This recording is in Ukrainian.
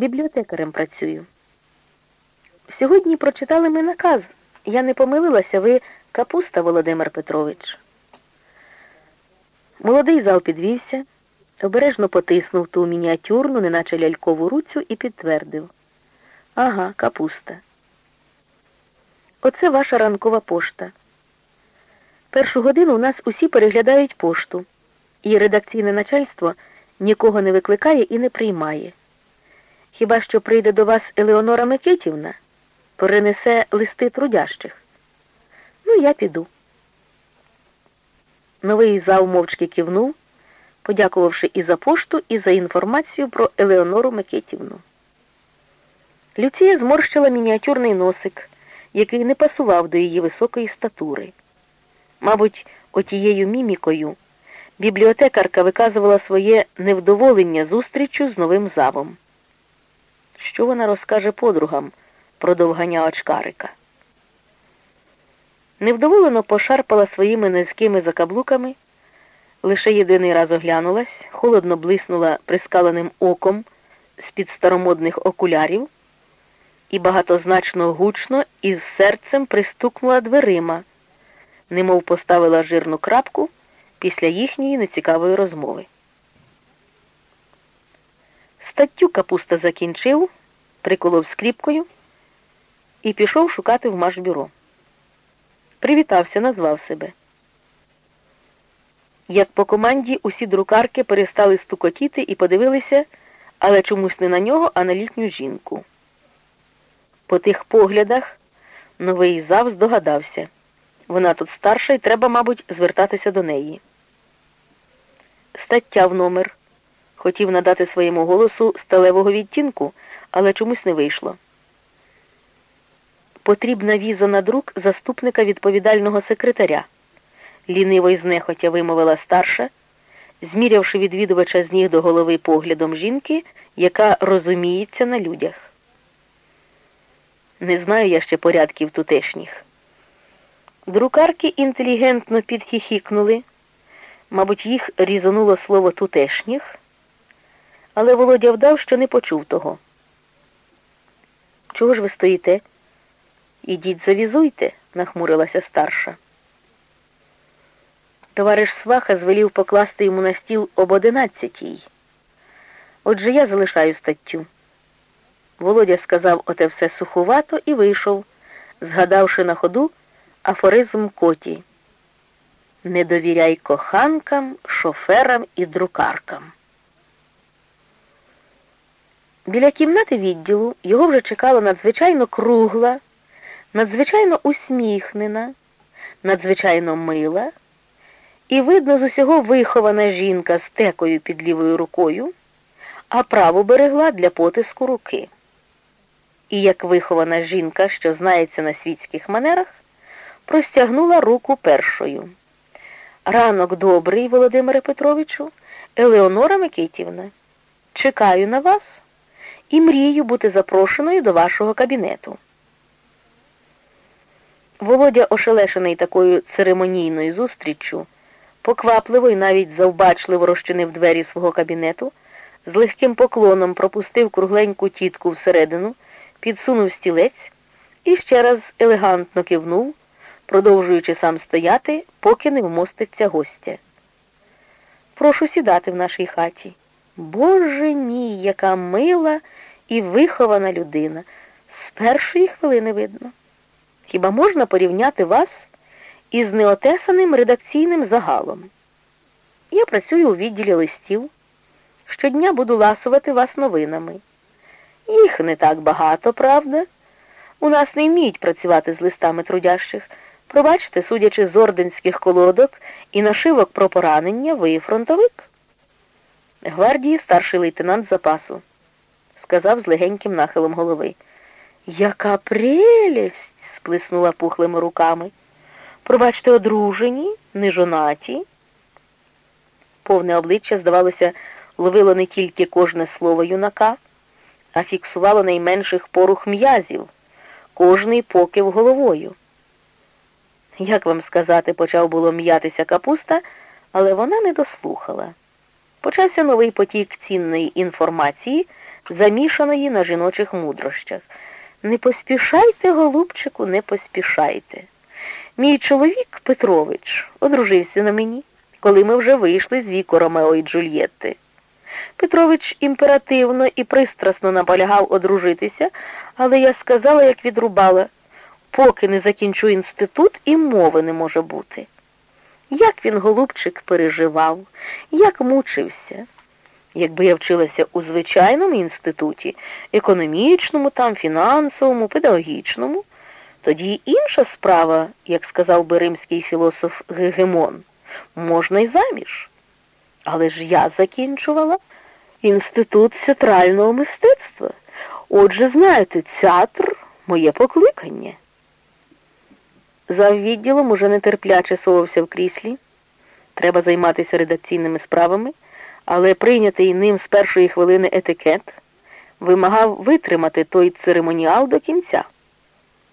Бібліотекарем працюю. Сьогодні прочитали ми наказ. Я не помилилася, ви капуста, Володимир Петрович. Молодий зал підвівся, обережно потиснув ту мініатюрну, неначе лялькову руцю, і підтвердив. Ага, капуста. Оце ваша ранкова пошта. Першу годину у нас усі переглядають пошту, і редакційне начальство нікого не викликає і не приймає. Хіба що прийде до вас Елеонора Микитівна, перенесе листи трудящих. Ну, я піду. Новий зал мовчки кивнув, подякувавши і за пошту, і за інформацію про Елеонору Микитівну. Люція зморщила мініатюрний носик, який не пасував до її високої статури. Мабуть, отією мімікою бібліотекарка виказувала своє невдоволення зустрічю з новим завом. Що вона розкаже подругам про довганя очкарика? Невдоволено пошарпала своїми низькими закаблуками, лише єдиний раз оглянулась, холодно блиснула прискаленим оком з-під старомодних окулярів і багатозначно гучно із серцем пристукнула дверима, немов поставила жирну крапку після їхньої нецікавої розмови. Статтю капуста закінчив, приколов скріпкою і пішов шукати в машбюро. Привітався, назвав себе. Як по команді усі друкарки перестали стукотіти і подивилися, але чомусь не на нього, а на літню жінку. По тих поглядах новий зав здогадався. Вона тут старша і треба, мабуть, звертатися до неї. Стаття в номер. Хотів надати своєму голосу сталевого відтінку, але чомусь не вийшло. Потрібна віза на друк заступника відповідального секретаря. Ліниво й знехотя вимовила старша, змірявши відвідувача з ніг до голови поглядом жінки, яка розуміється на людях. Не знаю я ще порядків тутешніх. Друкарки інтелігентно підхіхікнули, мабуть, їх різануло слово тутешніх, але Володя вдав, що не почув того. Чого ж ви стоїте? Ідіть завізуйте, нахмурилася старша. Товариш Сваха звелів покласти йому на стіл об одинадцятій. Отже, я залишаю статтю. Володя сказав оте все сухувато і вийшов, згадавши на ходу афоризм коті. Не довіряй коханкам, шоферам і друкаркам. Біля кімнати відділу його вже чекала надзвичайно кругла, надзвичайно усміхнена, надзвичайно мила і, видно, з усього вихована жінка з текою під лівою рукою, а праву берегла для потиску руки. І як вихована жінка, що знається на світських манерах, простягнула руку першою. Ранок добрий, Володимире Петровичу, Елеонора Микитівна. Чекаю на вас і мрію бути запрошеною до вашого кабінету. Володя, ошелешений такою церемонійною зустріччю, поквапливо і навіть завбачливо розчинив двері свого кабінету, з легким поклоном пропустив кругленьку тітку всередину, підсунув стілець і ще раз елегантно кивнув, продовжуючи сам стояти, поки не вмоститься гостя. Прошу сідати в нашій хаті. Боже мій, яка мила і вихована людина. З першої хвилини видно. Хіба можна порівняти вас із неотесаним редакційним загалом? Я працюю у відділі листів. Щодня буду ласувати вас новинами. Їх не так багато, правда? У нас не вміють працювати з листами трудящих. Пробачте, судячи з орденських колодок і нашивок про поранення, ви фронтовик. Гвардії старший лейтенант запасу, сказав з легеньким нахилом голови. Яка прелість! сплеснула пухлими руками. Пробачте, одружені, не жонаті. Повне обличчя, здавалося, ловило не тільки кожне слово юнака, а фіксувало найменших порух м'язів, кожний покив головою. Як вам сказати, почав було м'ятися капуста, але вона не дослухала. Почався новий потік цінної інформації, замішаної на жіночих мудрощах. Не поспішайте, голубчику, не поспішайте. Мій чоловік Петрович одружився на мені, коли ми вже вийшли з віку Ромео і Джульєтти. Петрович імперативно і пристрасно наполягав одружитися, але я сказала, як відрубала, поки не закінчу інститут, і мови не може бути. Як він, голубчик, переживав, як мучився. Якби я вчилася у звичайному інституті, економічному, там, фінансовому, педагогічному, тоді інша справа, як сказав би римський філософ Гегемон, можна й заміж. Але ж я закінчувала інститут театрального мистецтва. Отже, знаєте, театр моє покликання. За відділом уже нетерпляче совався в кріслі. Треба займатися редакційними справами, але прийнятий ним з першої хвилини етикет вимагав витримати той церемоніал до кінця.